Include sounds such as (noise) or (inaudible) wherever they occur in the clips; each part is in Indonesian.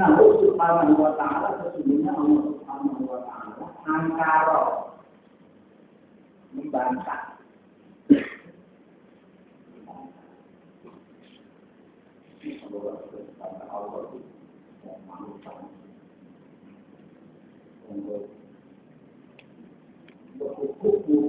Allah subhanahu sesungguhnya Allah subhanahu wa ta'ala angkara untuk hukum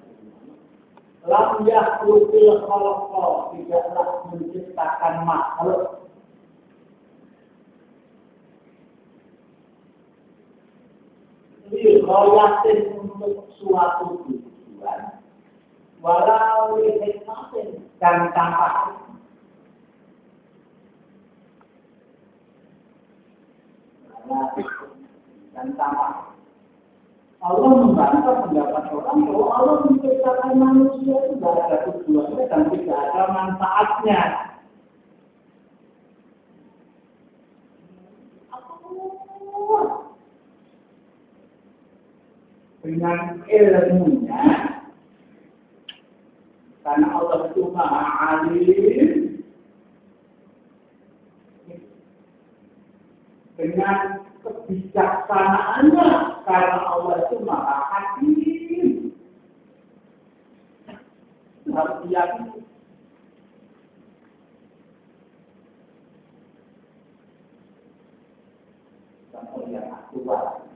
lam yahlukil khalqa tidaklah menciptakan makhluk. Lihayatin untuk suatu tujuan? Walau hikmatin dan tanpa dan sama. Allah membantah pendapat orang bahwa Allah menciptakan manusia itu tidak ada tujuannya dan tidak ada manfaatnya. Dengan ilmunya, karena Allah itu maha alim, dengan kebijaksanaannya karena Allah itu maha hakim. Harus diyakini. Contoh yang aktual.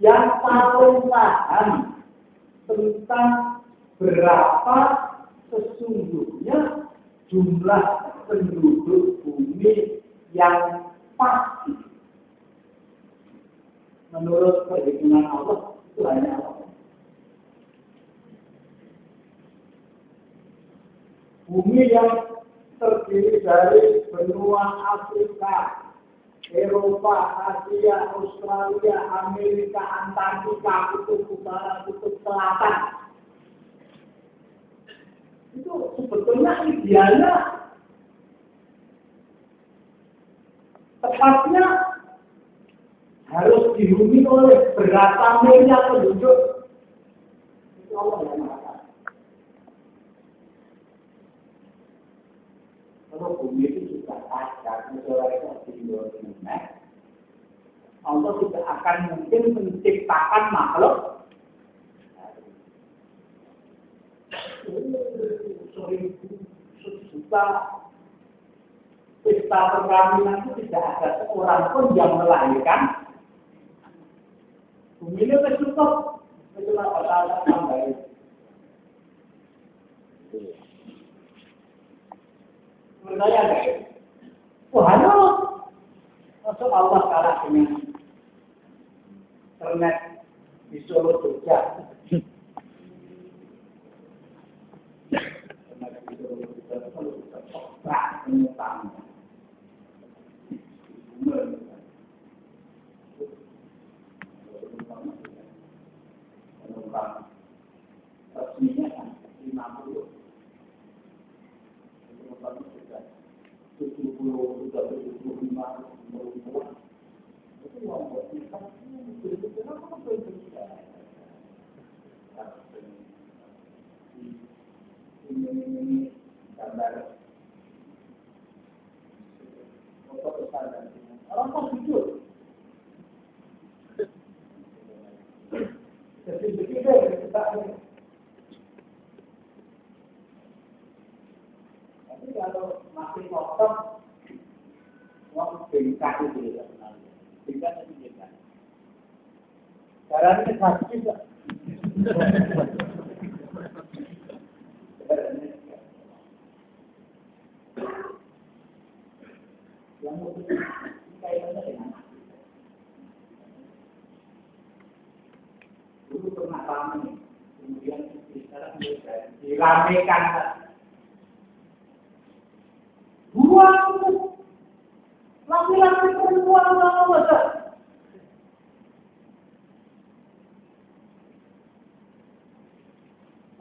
Yang paling paham tentang berapa sesungguhnya jumlah penduduk bumi yang pasti menurut perhitungan Allah itu hanya. Bumi yang terdiri dari benua Afrika, Eropa, Asia, Australia, Amerika, Antartika, Kutub Utara, Kutub Selatan, itu sebetulnya idealnya tepatnya harus dihuni oleh berapa miliar penduduk. Itu Allah yang mengatakan. Kalau bumi itu sudah ada, misalnya dunia, Allah tidak akan mungkin menciptakan makhluk seribu sejuta pesta perkawinan itu tidak ada seorang pun yang melahirkan. Bumi ini cukup. Itulah kata Menurut saya, wah, Masuk Allah kalah dengan internet di Solo Jogja. Internet di Solo Jogja. Itu ketoprak penumpangnya. Penumpang resminya kan 50 penumpang sudah 70 sudah 75 itu uang buat kita ini gambar foto besar dan orang kan jujur jadi begitu kita tapi kalau uang itu ya bengkak itu bengkak kaitannya dengan dulu pernah kemudian sekarang diramekan dua laki-laki perempuan sama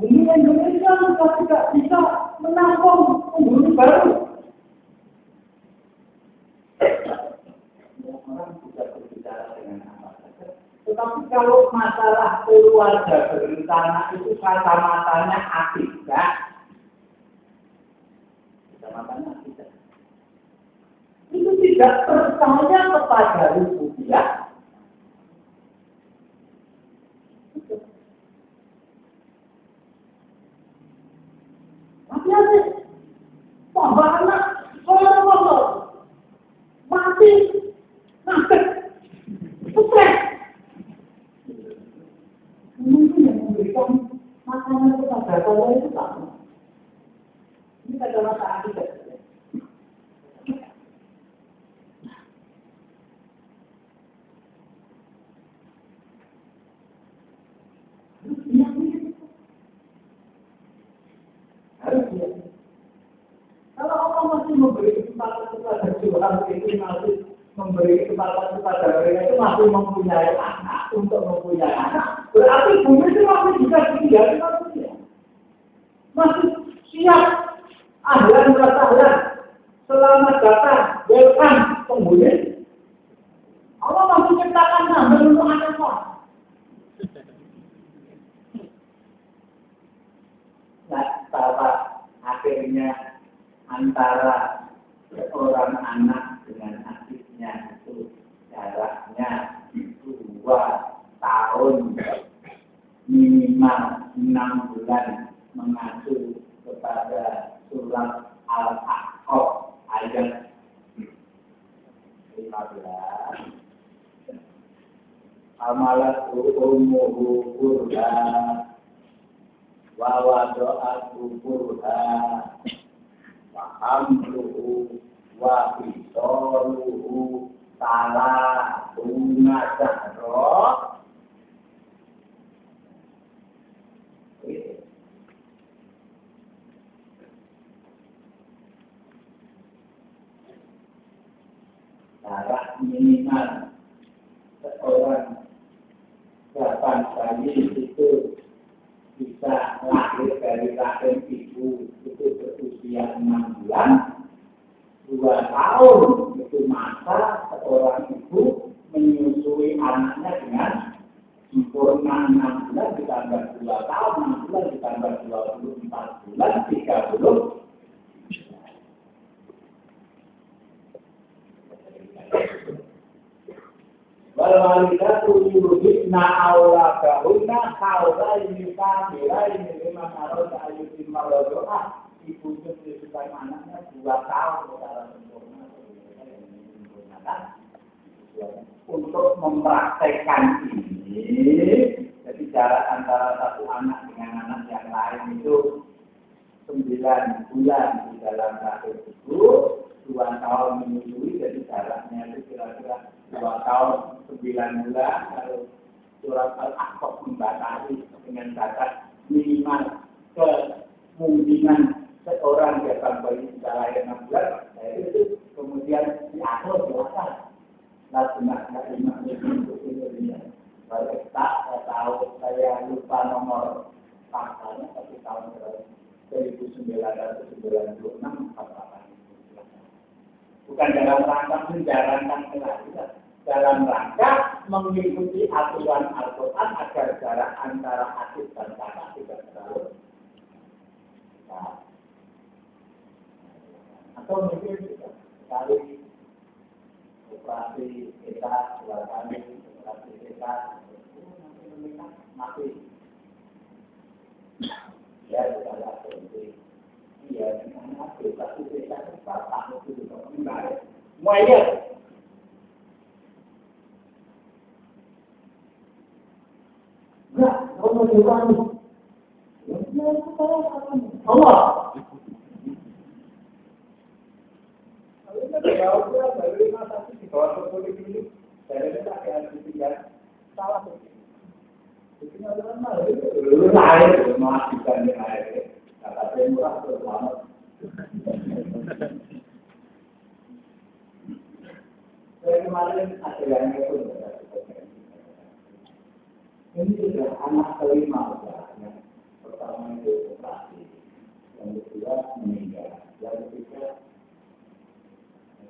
Bumi Indonesia sudah tidak bisa menampung penghuni baru. Orang bisa berbicara dengan apa saja. Tetapi kalau masalah keluarga berencana itu kata-matanya akidah. Kata-matanya akidah. Tidak percaya kepada rupiah, Hati-hati. Tambah anak, kalau Allah mati, nanti, stres. Mungkin yang memberikan makanan kepada Allah itu sama. Ini kata-kata akibat. Kalau Allah masih memberi kesempatan kepada Tuhan itu masih memberi kesempatan kepada mereka itu masih mempunyai atau mungkin juga sekali operasi kita kali operasi kita mati ya lah berhenti iya hati tapi kita bapak itu juga enggak semuanya enggak mau diulangi Allah Masa di bawah politik ini, saya tidak akan ditinggal salah lain yang lain itu ini sudah anak kelima yang pertama itu operasi yang kedua meninggal yang ketiga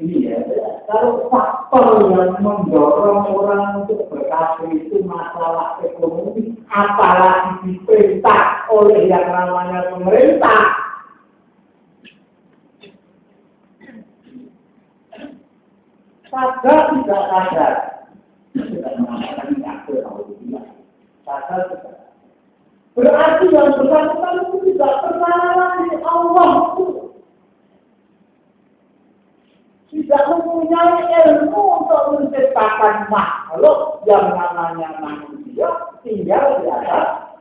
ya, kalau faktor yang mendorong orang untuk berkasih itu masalah ekonomi, apalagi diperintah oleh yang namanya pemerintah. Sadar tidak sadar, tidak mengatakan tidak. Sadar tidak. Berarti yang bersangkutan itu tidak pernah lagi Allah itu tidak mempunyai ilmu untuk menciptakan makhluk yang namanya manusia tinggal di atas.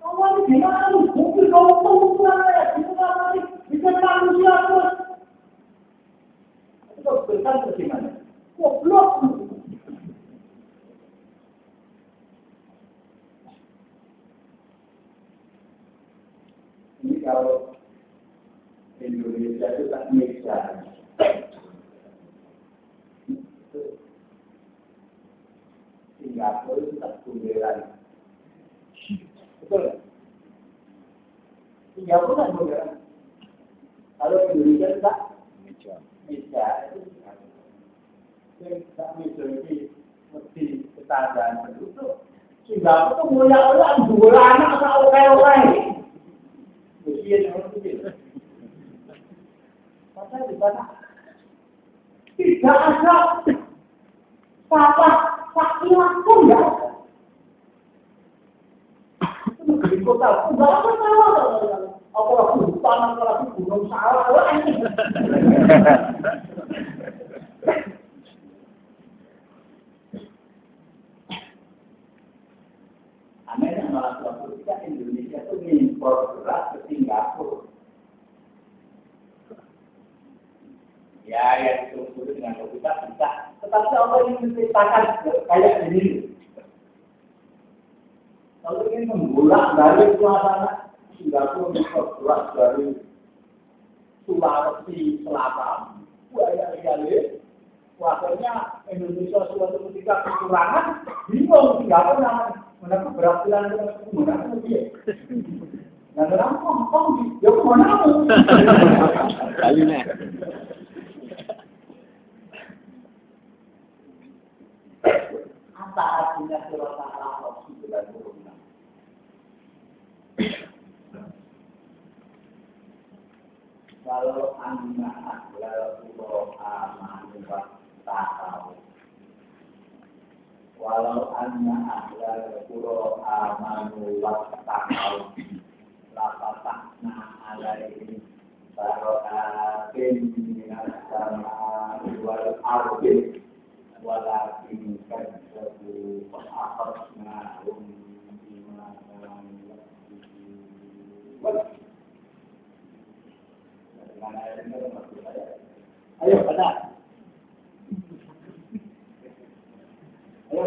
Kamu gimana? Mungkin kamu tahu ya, gimana nanti bisa manusia pun. Itu besar bagaimana? Goblok. Ini kalau Indonesia itu tak bisa. Singapura itu tak bunderan. Betul Singapura tak bunderan. Kalau Indonesia itu tak bisa. Tak bisa ini mesti ketahuan penduduk. Singapura itu mulia-mulia dua anak atau oke-oke. Mesti yang itu. Masa di sana tidak ada sakilah pun tidak ada. Di kota tidak ada salah. Apalagi hutan, apalagi gunung salah. Anehnya malah suatu ketika Indonesia itu mengimpor beras ke Singapura. Ya, yang disebut dengan kita bisa. Tetapi Allah ingin menciptakan kayak ini. Kalau ingin membolak dari suasana Singapura bergerak dari Sulawesi Selatan, buaya Iyale, Wakilnya Indonesia suatu ketika kekurangan, bingung Singapura namanya. Mana keberhasilan itu mana dia? Nah, orang ngomong, ya mana? Kayunya. Apa artinya surat Al-A'raf 96? Kalau anda adalah pulau amanu tahu. Walau anda adalah pulau amanu tahu. Lapatahna alaihi barokatin minas sama wal ardi walakin kadzabu Ayo, kata. Ayo.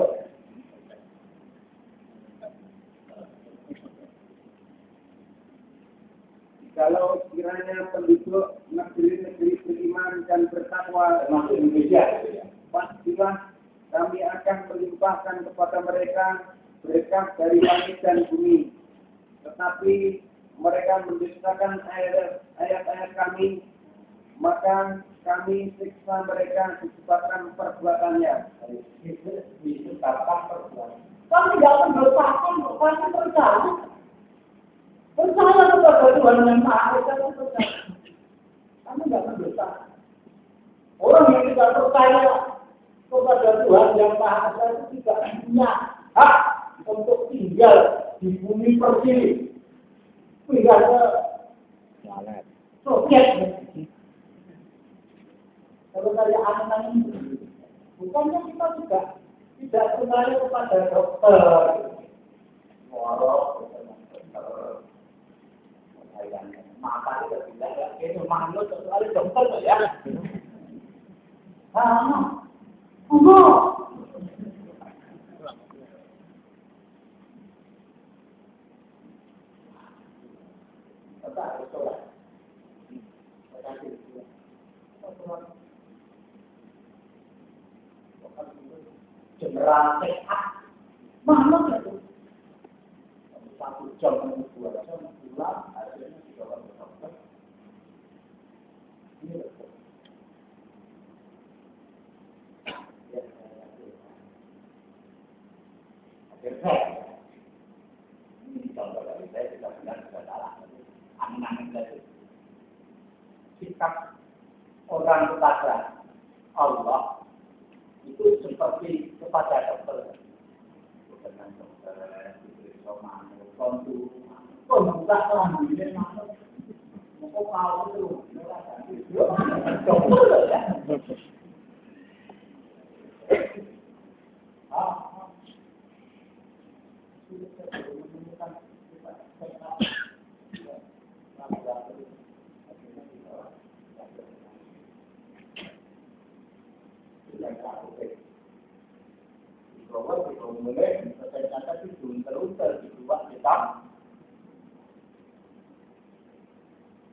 Kalau kiranya penduduk negeri-negeri beriman dan bertakwa Termasuk Indonesia. pastilah kami akan melimpahkan kepada mereka berkah dari langit dan bumi. Tetapi mereka mendustakan ayat-ayat kami, maka kami siksa mereka disebabkan perbuatannya. Disebabkan perbuatan. Kami tidak akan berpakat, kami percaya. Percaya kepada Tuhan yang Maha Esa itu percaya. Kami tidak berdosa. Orang yang tidak percaya kepada Tuhan yang Maha Esa itu tidak punya hak untuk tinggal di bumi pertiwi. Tinggal ke Walet. Soviet. Kalau saya anak ini, bukannya kita juga tidak percaya kepada dokter. Walau dokter, tidak ya, itu makhluk kecuali dokter ya. (laughs) Ah, sholat. General sehat. Mana itu? Satu jam, dua jam, pulang, hasilnya tiga orang dokter. Ini betul. Ya, saya yakin. Akhirnya, ini contoh dari saya tidak bilang sudah salah. Angan-angan dari sikap orang kepada Allah itu seperti kepada dokter. Dengan dokter diberi somanu kontu lambungnya masuk? Mau kau itu? Dokter. (laughs) Ya ah bahwa kita mulai kata-kata itu terus terus kita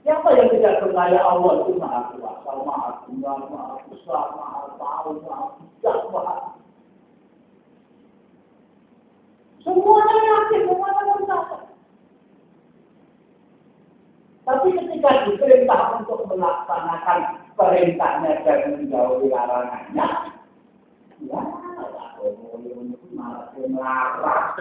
Siapa yang tidak percaya Allah itu maha kuasa, maha tunggal, maha besar, maha tahu, maha bijak, maha Semuanya yakin, semuanya percaya. Tapi ketika diperintah untuk melaksanakan perintahnya dan menjauhi larangannya, ya, malah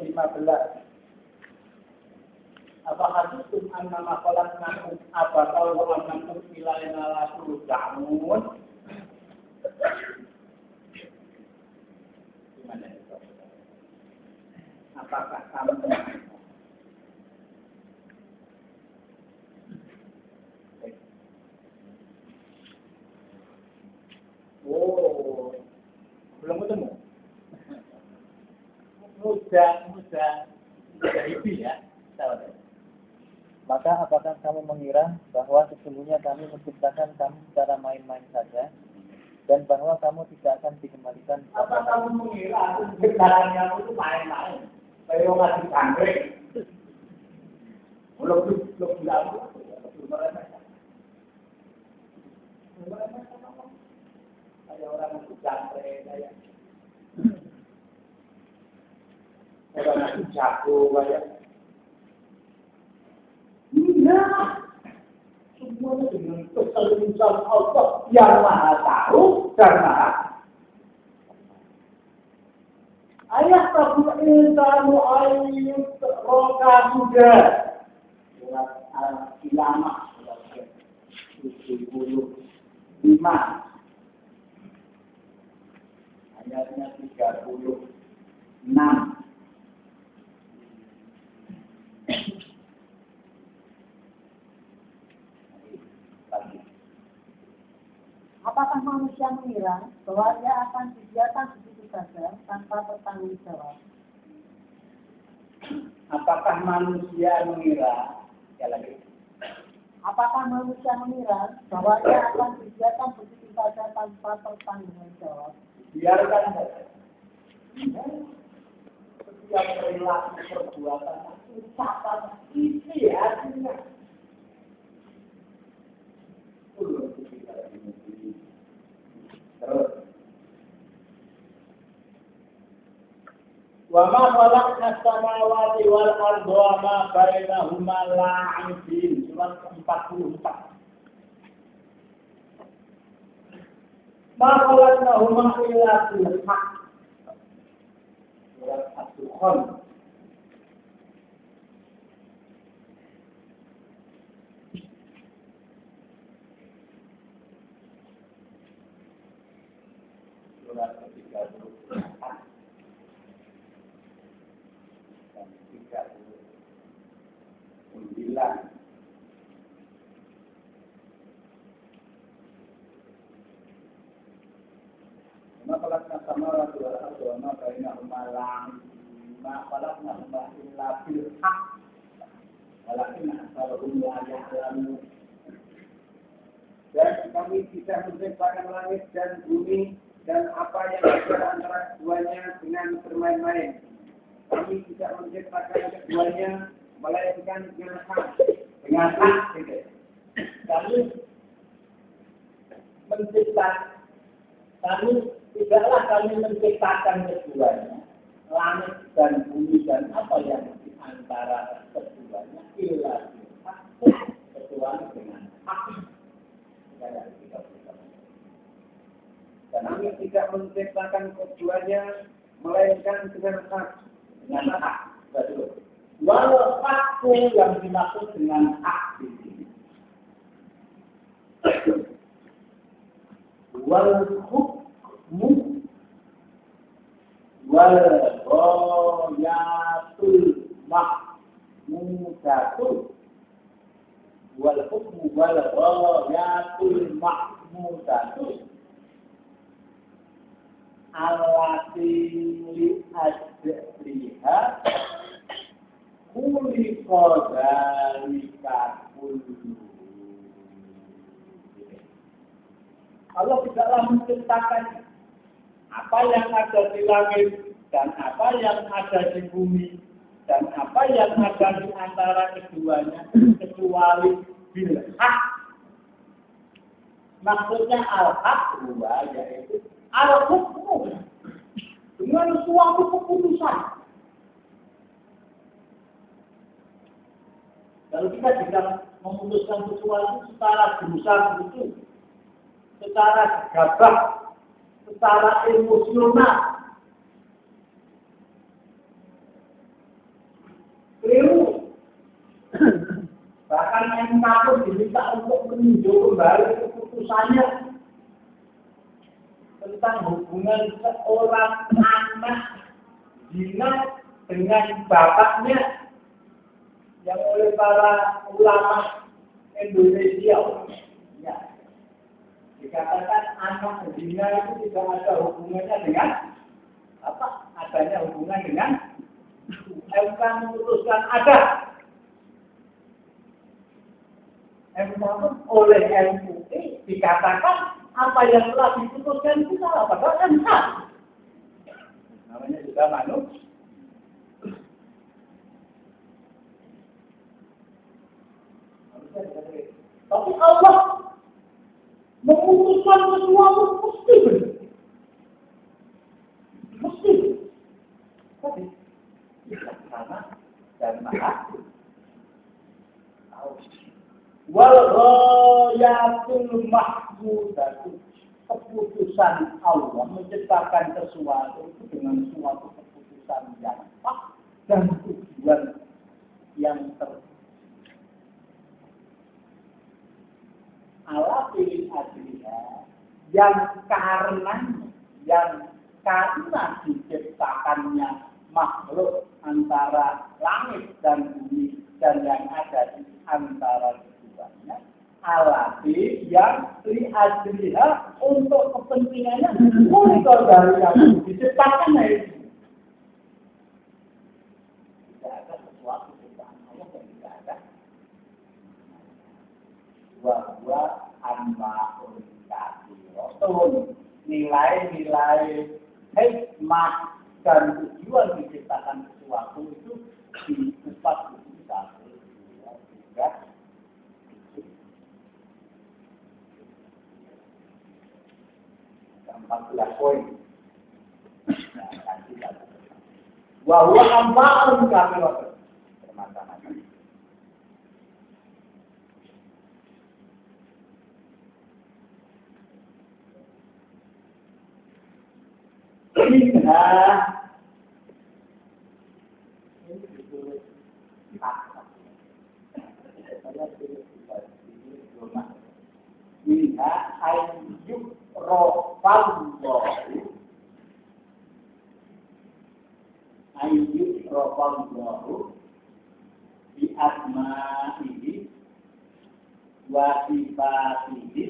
115 apa hadisum anna maqalat nakum. Apa tahu annakum ilaina la turja'un gimana itu? Apakah kamu Oh, belum ketemu muda muda muda hibi ya Maka apakah kamu mengira bahwa sesungguhnya kami menciptakan kamu secara main-main saja dan bahwa kamu tidak akan dikembalikan? Apa kamu mengira kendaraannya itu main-main? Kayak orang lagi santri belum belum bilang. Kayak orang lagi santri orang itu jago banyak. Semuanya dengan keseluruhan Allah yang maha tahu dan maha Ayah tabu insanu ayyut roka juga. 75 ayatnya 36 Apakah manusia mengira bahwa ia akan dibiarkan begitu saja tanpa bertanggung jawab? Apakah manusia mengira ya lagi Apakah manusia mengira bahwa ia akan dibiarkan begitu saja tanpa bertanggung jawab? biarkan saja. Setiap perilaku perbuatan ucapan isi hatinya. Terus. Wa ma khalaqna samawati wal arda wa ma bainahuma la'ibin surat 44. Ma khalaqnahuma illa bil haqq. Surat Ad-Dukhan. Surat ke-34 dan 39. Ma khalaqna samawati wal arda wa ma bainahuma la'ibin ma Dan kami bisa menciptakan langit dan bumi dan apa yang ada antara keduanya dengan bermain-main. Kami tidak menciptakan keduanya melainkan dengan hak. Dengan hak gitu. Kami menciptakan kami tidaklah kami menciptakan keduanya langit dan bumi dan apa yang di antara keduanya illa kecuali dengan hak. Dan kami tidak menciptakan keduanya melainkan dengan hak. dengan hak. Betul walau hakku yang dimaksud dengan hak di sini. Wal hukmu wal ghayatul mahmudatul. Wal hukmu wal ghayatul mahmudatul. Alati li ajriha kuli kodalika kullu Allah tidaklah menciptakan apa yang ada di langit dan apa yang ada di bumi dan apa yang ada di antara keduanya kecuali bil hak. Maksudnya al-haq yaitu al-hukmu dengan suatu keputusan. Kalau kita bisa memutuskan sesuatu secara berusaha begitu, secara gagah, secara emosional, keliru. (coughs) Bahkan yang takut diminta untuk meninjau kembali keputusannya tentang hubungan seorang anak zina dengan bapaknya yang oleh para ulama Indonesia. Dikatakan anak zina itu tidak ada hubungannya dengan apa? Adanya hubungan dengan MK memutuskan ada. MK oleh MUI dikatakan apa yang telah diputuskan itu salah padahal kan. Namanya juga manusia. Tapi Allah memutuskan sesuatu mesti benar. Mesti. Tapi karena dan. Wal mahmudatu keputusan Allah menciptakan sesuatu itu dengan suatu keputusan yang pas dan tujuan yang ter ala pilih adliha yang karena yang karena diciptakannya makhluk antara langit dan bumi dan yang ada di antara keduanya alati yang li adliha untuk kepentingannya untuk dari yang diciptakan itu tidak ada sesuatu tidak ada bahwa anma'ul kafiratun nilai-nilai hikmah dan tujuan diciptakan sesuatu itu di empat puluh satu dua tiga empat belas poin. Nah, nanti bahwa minha minha ayyuk rofallahu ayyuk rofallahu bi asma'ihi wa sifatihi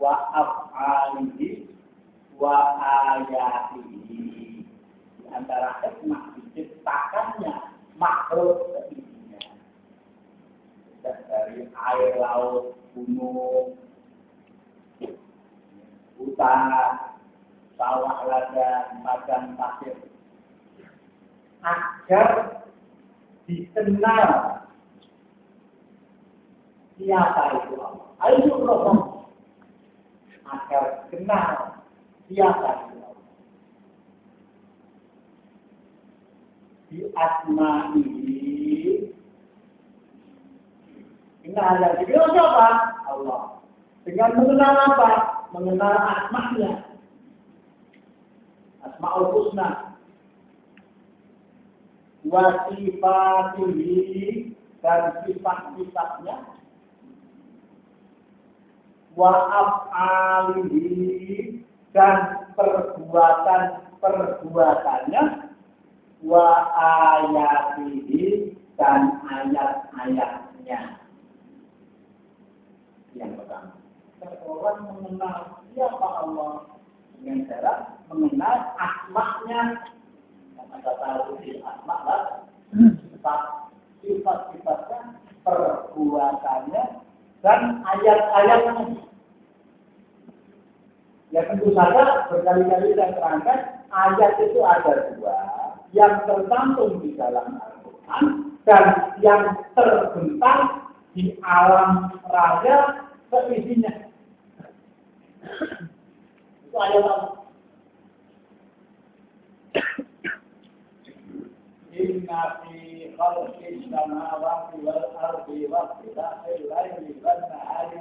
wa af'alihi wa ayatihi antara hikmah diciptakannya makhluk seisinya. Dari air laut, gunung, hutan, sawah ladang, padang pasir. Agar dikenal siapa itu Allah. Ayo Rasul agar kenal siapa. Di asma ini kenal yang dikenal siapa? Allah. Dengan mengenal apa? Mengenal asma'nya. Asma'ul Husna. Wasifatihi dan sifat-sifatnya wa af'alihi dan perbuatan-perbuatannya wa ayatihi dan ayat-ayatnya. Yang pertama, seorang mengenal siapa Allah dengan cara mengenal asmaknya. Kata tahu asmak lah, sifat-sifatnya, perbuatannya, dan ayat-ayatnya. Ya tentu saja berkali-kali saya terangkan ayat itu ada dua yang tercantum di dalam Al-Quran dan yang terbentang di alam raja seisinya. Itu ayat Allah. Inna fi khalqis samawati wal ardi wa laili nahari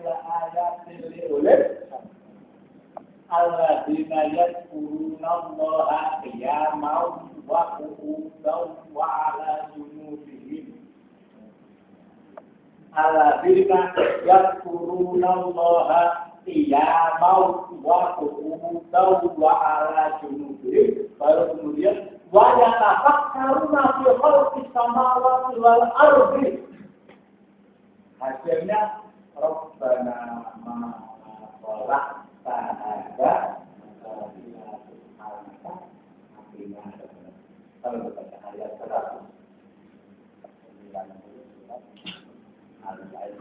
wa qu'udan wa 'ala junubihim alladzina yadhkuruna Allaha qiyaman wa qu'udan wa 'ala junubihim baru kemudian wa yatafakkaruna fi khalqis samawati wal ardi. Hasilnya Rabbana ma khalaqta kalau baca ayat 100 ayat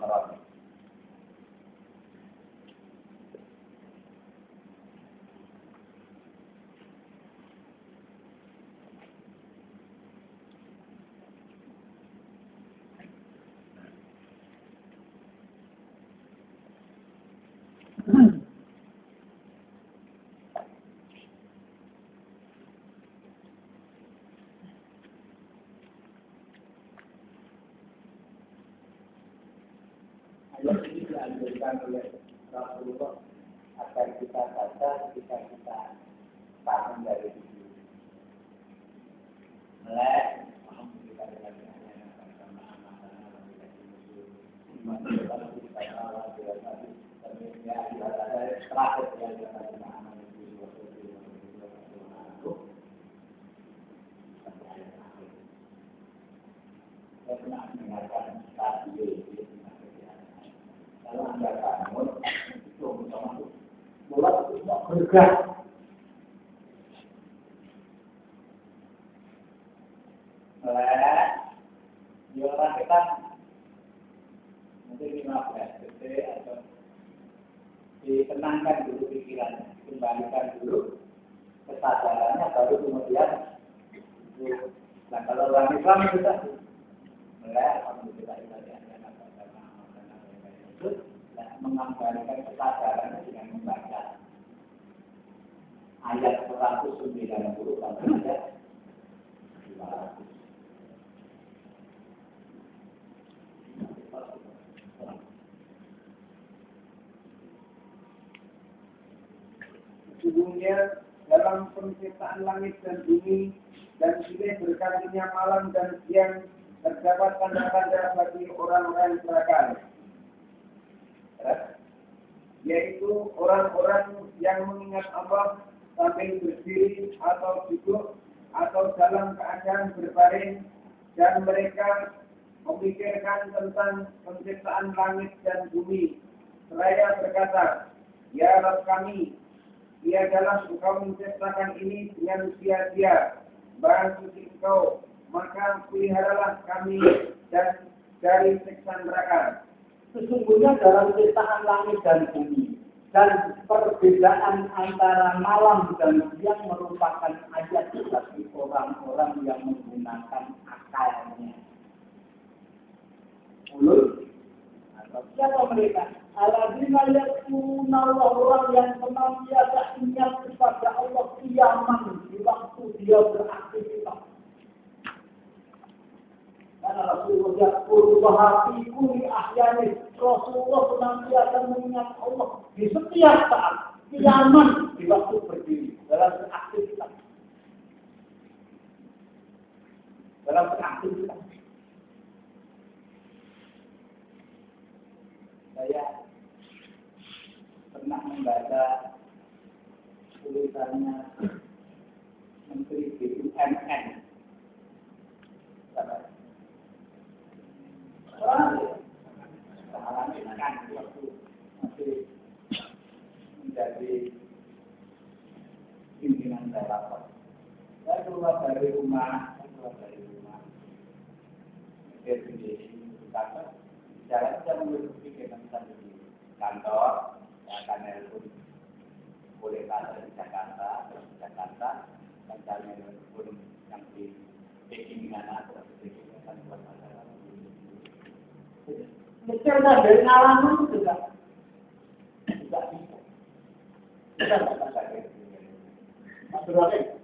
Ayat ini dianjurkan oleh Rasulullah agar kita baca ketika kita paham dari itu. Melek, Alhamdulillah terakhir yang saya pernah mendengarkan radio kalau anda bangun itu sama mulai di orang kita mungkin 15 detik atau ditenangkan dulu pikirannya kembalikan dulu kesadarannya baru kemudian nah kalau orang Islam itu mulai alhamdulillah itu mengembalikan kesadarannya dengan membaca ayat 190 sampai ayat 200. Sesungguhnya dalam penciptaan langit dan bumi dan silih bergantinya malam dan siang terdapat tanda-tanda bagi orang-orang berakal. Yaitu orang-orang yang mengingat Allah sambil berdiri atau duduk atau dalam keadaan berbaring dan mereka memikirkan tentang penciptaan langit dan bumi. Seraya berkata, Ya Rabb kami, ia dalam engkau menciptakan ini dengan sia-sia barang suci engkau, maka peliharalah kami dan dari siksa neraka. Sesungguhnya dalam ciptaan langit dan bumi dan perbedaan antara malam dan siang merupakan ayat bagi orang-orang yang menggunakan akalnya. Mulut atau siapa mereka? Aladina yakuna orang yang senantiasa ingat kepada Allah kiaman di waktu dia beraktivitas. Karena Rasulullah Rasulullah fi kulli ahyani Rasulullah senantiasa mengingat Allah di setiap saat kiaman di waktu berdiri dalam beraktivitas. Dalam beraktivitas. Saya pernah membaca tulisannya Menteri BUMN. Kan masih menjadi pimpinan dari rumah, dari rumah. Kantor, jalan kantor, ya boleh Jakarta, terus Jakarta, dan yang di mana di Peking kan buat masalah. Mungkin dari ngalaman juga tidak bisa. Bisa. Mas Berwakil,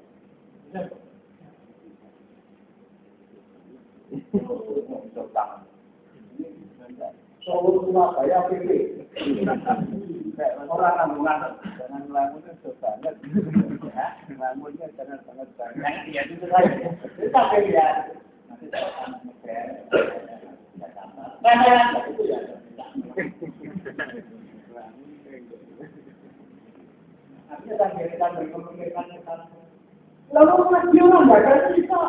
Solo Surabaya PP. Orang ngelamun jangan ngelamunnya banget. Ya, ngelamunnya jangan banget banget. Ya itu saja. Lihat. Nanti saya akan Kita. Lalu nggak ada bisa.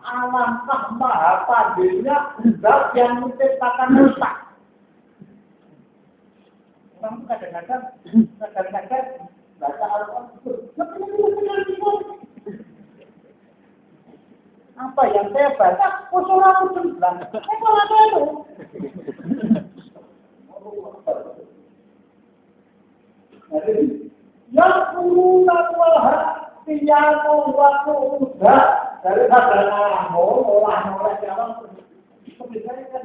Alangkah maha pandainya zat yang menciptakan rusak. Orang kadang-kadang, kadang-kadang baca Al-Quran, apa yang saya baca, usul aku. Eh, kalau ada itu. Yang yang waktu udah dari saudara kamu orang orang jalan seperti saya kan.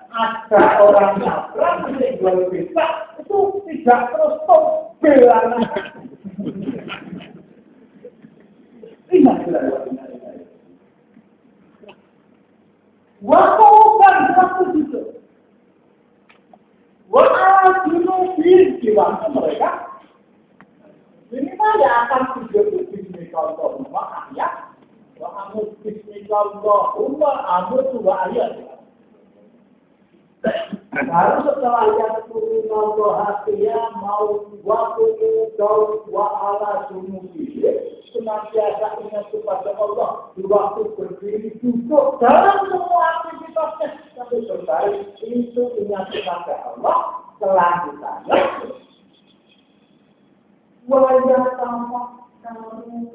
ada orang nabrak yang jual bisa itu tidak terus pembelaan. Ingat Waktu bukan waktu itu. Wah, dulu di waktu mereka ini ya akan hidup bismillahirrahmanirrahim ayat. Wa amus bismillahirrahmanirrahim amus dua ayat. Baru setelah yang turun Allah ya mau waktu kau wa ala sumuhi senantiasa ingat kepada Allah di waktu berdiri duduk dalam semua aktivitasnya. Sampai selesai itu ingat kepada Allah selanjutnya wajah sama kamu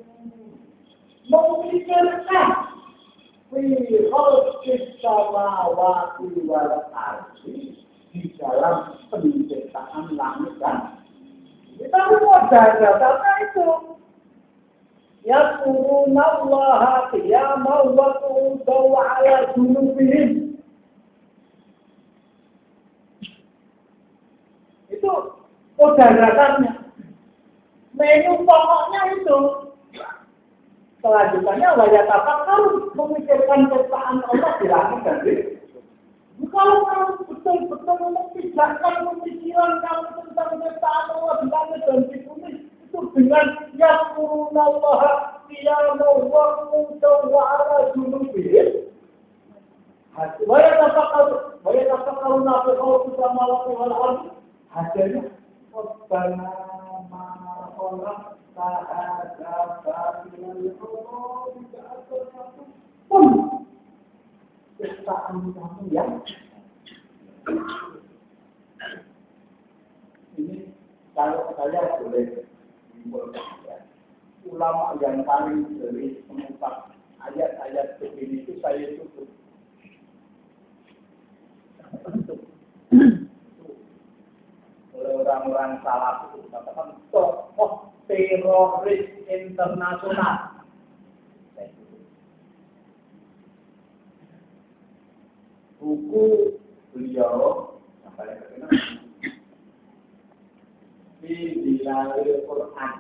memikirkan fi khalqis samawati ardi di dalam penciptaan langit dan kita mau jaga karena itu. Ya turun Allah ya mau waktu ala junubihim. Itu moderatannya menu pokoknya itu kelanjutannya wajah tapak harus memikirkan ciptaan Allah di langit dan di kalau kamu betul-betul memikirkan pemikiran kamu tentang ciptaan Allah di langit dan di bumi itu dengan yakurun Allah qiyamu wa qu'udan wa ala junubihim. Waya tafakkaru waya tafakkaru nabi khawfi samawati wal ardi hasilnya pun yang ini kalau saya boleh ulama yang paling mengungkap ayat-ayat itu saya oleh orang-orang salah itu katakan tokoh teroris internasional. Buku beliau yang terkenal di Bilalil Quran.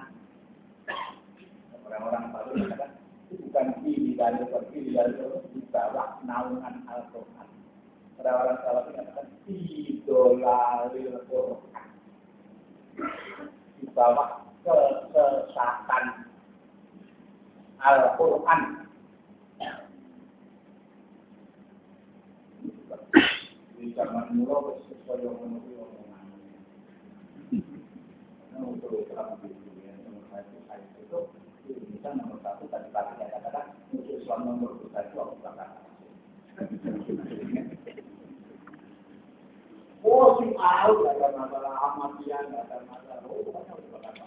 Orang-orang baru katakan itu bukan di Bilalil Quran, di Bilalil Quran di bawah naungan Al-Quran orang-orang salah mengatakan idolalil Quran di bawah kesesatan Al-Quran. Di zaman mula sesuai yang menurut omongan. Karena untuk Islam di dunia nomor satu itu Indonesia nomor satu tadi pagi saya katakan untuk Islam nomor satu aku katakan Oh, si nggak ada masalah Ahmadiyah, ada masalah. Oh, kan harus berkata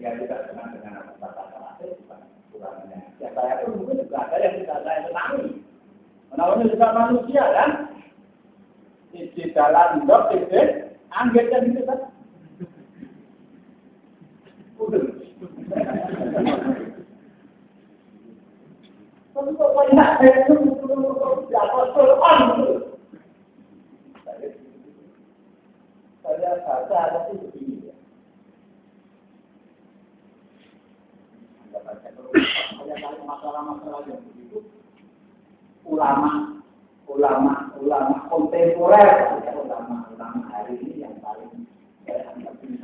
Ya tidak senang dengan apa kata-kata kurangnya. Ya saya pun mungkin juga ada yang tidak saya senangi. Menawarnya juga manusia kan. Di dalam dok itu, anggapnya gitu kan. Saya baca ada begini ya. Anda baca terus, banyak masalah-masalah yang begitu. Ulama, ulama, ulama kontemporer, ya, ulama, ulama hari ini yang paling saya anggap ini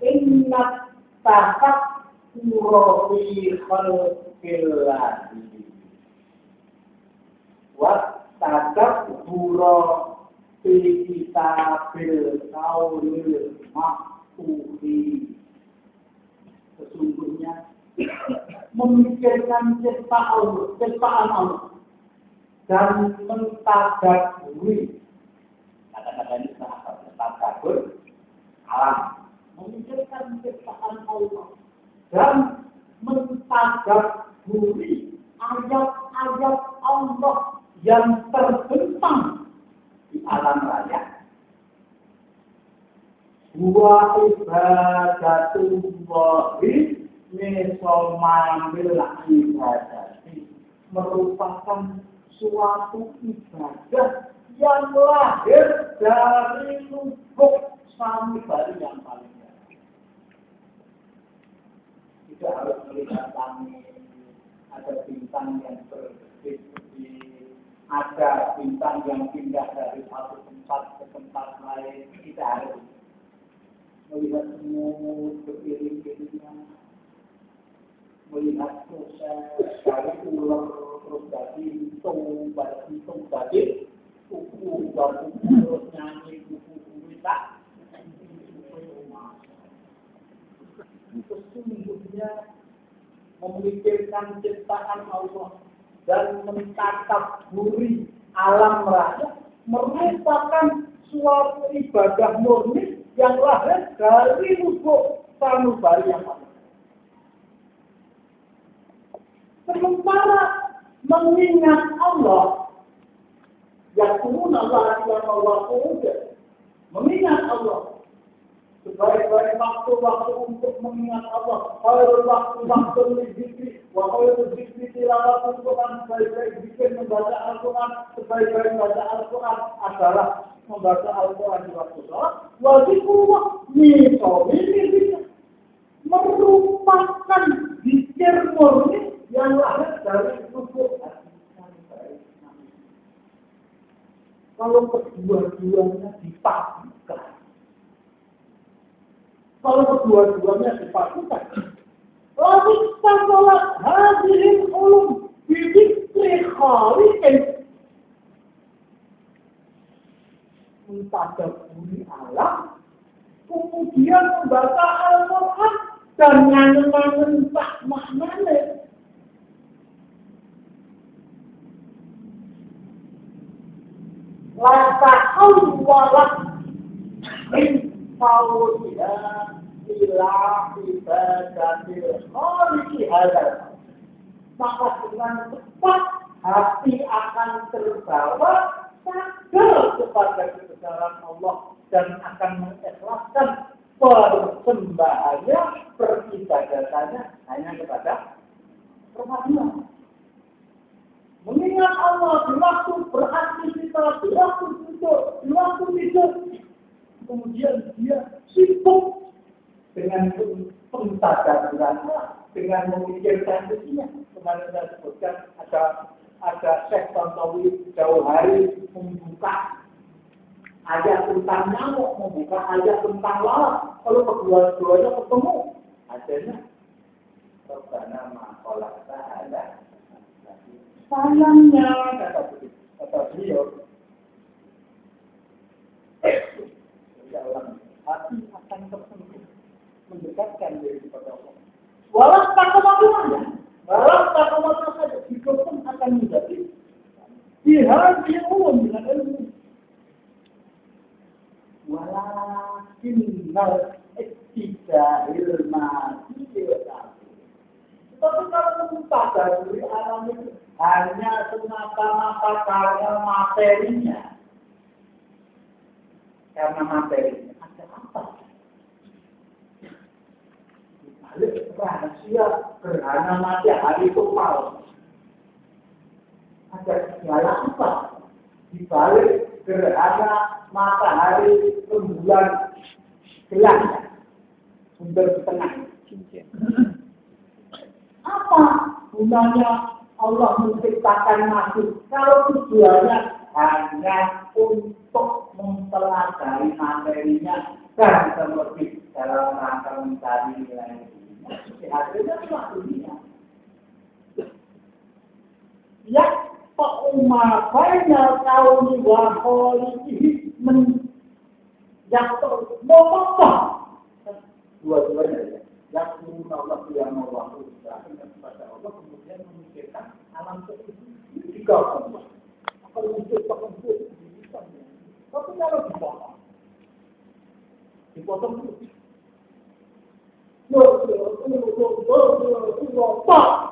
Inna tahap kurofi khalqillahi wa tahap kuro fi kitabil kaulil maktuhi sesungguhnya memikirkan ciptaan Allah, ciptaan Allah. Dan mentadaburi. Kata-kata ini sahabat mentadabur. Alam. Memikirkan ciptaan Allah. Dan mentadaburi ayat-ayat Allah yang terbentang di alam raya. Wa ibadatullahi misomamil ibadati merupakan suatu ibadah yang lahir dari lubuk sanubari yang paling dalam. Tidak harus melihat langit, ada bintang yang berbeda, ada bintang yang pindah dari satu tempat ke tempat lain, tidak harus melihat semut beriring-iringan, melihat proses dari ular terus dari hitung, dari hitung kuku, dari terus nyanyi kuku kita. Sesungguhnya memikirkan ciptaan Allah dan mentatap buri alam raya merupakan suatu ibadah murni yang lahir dari lubuk sanubari yang paling Sementara mengingat Allah, yang turun Allah yang Allah mengingat Allah sebaik-baik waktu-waktu untuk mengingat Allah. Khairul waktu-waktu zikri, wa khairul zikri tilawatul Quran, sebaik-baik zikir membaca Al-Quran, sebaik-baik baca Al-Quran adalah membaca Al-Quran di waktu sholat. Wa zikrullah ini merupakan zikir murni yang lahir dari tubuh hati. Kalau kedua-duanya dipadukan, kalau kedua-duanya dipadukan, lalu sholat hadirin ulum bidikri khalikin mentadaburi alam, kemudian membaca Al-Quran dan ngangen-ngangen tak maknanya. La ta'awwalat min qawliha ila ibadatil khaliqi hadal. Maka dengan cepat hati akan terbawa sadar kepada kebesaran Allah dan akan mengikhlaskan persembahannya, peribadatannya hanya kepada perhatian. Mengingat Allah di waktu beraktivitas, di waktu tidur, di waktu tidur. Kemudian dia sibuk dengan pentadaburan dengan memikirkan dirinya. Kemarin saya sebutkan ada ada Syekh Tantowi jauh hari membuka ayat tentang nyamuk, membuka ayat tentang lalat. Kalau kedua-duanya ketemu, adanya Rabbana ma'kolak ta'ala sayangnya kata beliau, beliau hati akan tersentuh mendekatkan diri kepada Allah. Walau tak kemampuannya, walau tak kemampuan saja, hidup pun akan menjadi jihad umum dengan ilmu. Walakin nal ittidahil mati Tapi kalau dari alam itu hanya semata-mata karena materinya. Karena materinya. Ada apa? Balik rahasia gerhana matahari itu palsu. Ada segala apa? Di balik gerhana matahari rembulan gelap. Sumber setengah. Apa gunanya Allah menciptakan makhluk kalau tujuannya hanya untuk mempelajari materinya dan terlebih dalam rangka mencari nilai hasilnya cuma dunia. Ya, Pak Umar banyak kaum wa kholidihi men yang mau dua-duanya ya. Yang Allah yang Allah kepada Allah kemudian memikirkan alam tersebut juga Allah. Kalau itu bisa. Tapi kalau dipotong, dipotong dulu. Yo, yo, yo, yo, Allah.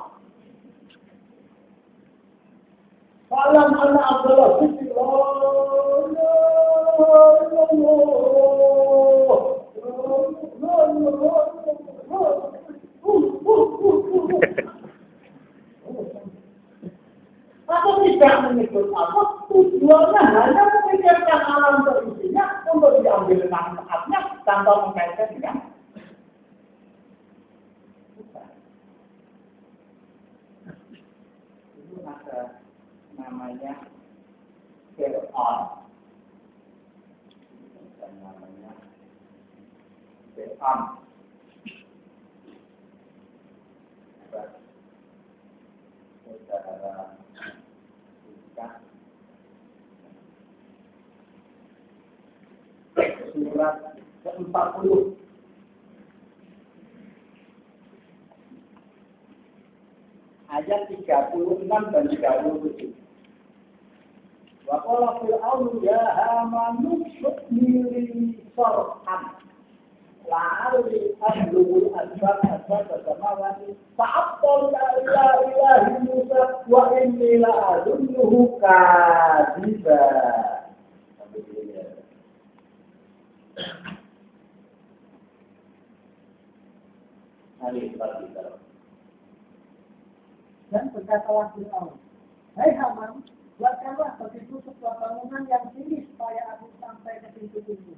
Atau tidak menyebut Allah, tujuannya. Hanya memikirkan alam terisinya untuk diambil manfaatnya tanpa mengkaitkan dengan itu ada namanya Fir'aun namanya Fir'aun saudara surat ke-40 ayat 36 dan 37 Wa qala fir'aun ya hamanu syukmili sarhan. La'arri ahlul asbab asbab samawati. Fa'attal la ilaha ilahi Musa wa inni la'adunnuhu kadiba Hari kita. Dan berkatalah Fir'aun, Hai Haman, buatkanlah begitu sebuah bangunan yang tinggi supaya aku sampai ke pintu-pintu.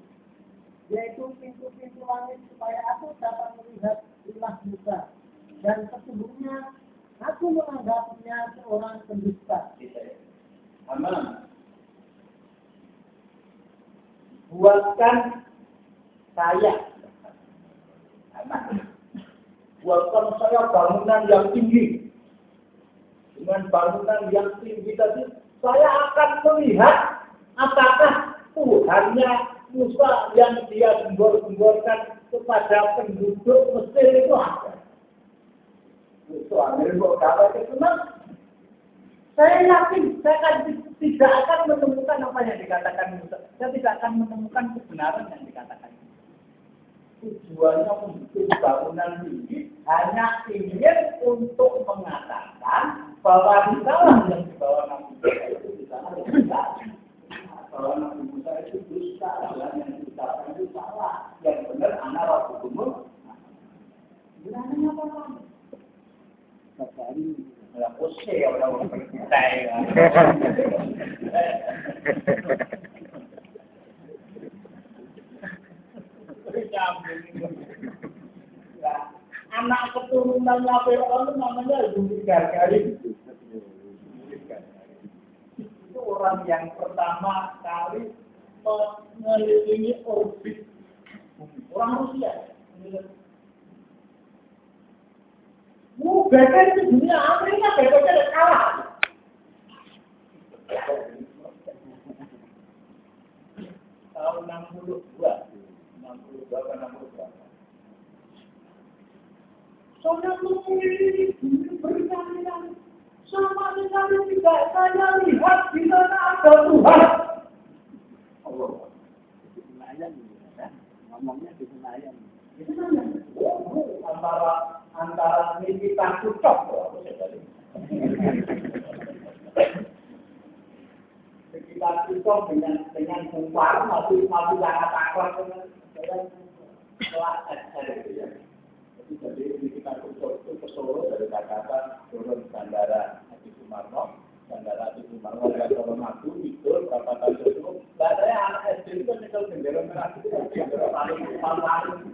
Yaitu pintu-pintu langit supaya aku dapat melihat ilah Musa. Dan sesungguhnya aku menganggapnya seorang pendusta. Aman. Buatkan saya. Aman. Buatkan saya bangunan yang tinggi. Dengan bangunan yang tinggi tadi, saya akan melihat apakah Tuhannya Musa yang dia gembor-gemborkan kepada penduduk Mesir itu ada. Itu akhirnya kabar itu saya yakin saya akan tidak akan menemukan apa yang dikatakan Musa. Saya tidak akan menemukan kebenaran yang dikatakan. Tujuannya membuat bangunan tinggi hanya ingin untuk mengatakan bahwa di sana yang dibawa Nabi Musa itu di sana yang tidak. Bahwa Nabi Musa itu dusta, dan yang diucapkan itu salah. Yang benar anak waktu umur. Benar apa lagi? La posee orang percaya. (laughs) Anak keturunan Fir'aun itu namanya Zul Gargari. Itu orang yang pertama kali mengelilingi orbit orang Rusia. Mu beker itu dunia Amerika bekernya kalah. Tahun 62, 62 ke 62. Soalnya berkali-kali. Sama sekali tidak saya lihat di sana ada Tuhan. Ngomongnya di Senayan. Antara antara mimpi takut cok. Sekitar itu dengan dengan kumpar masih masih sangat takut dengan. Jadi jadi kita tutup itu dari Jakarta turun bandara Adi Sumarno, bandara Adi Sumarno dari Solo Madu itu berapa tahun itu anak SD itu tinggal bendera merah itu paling paling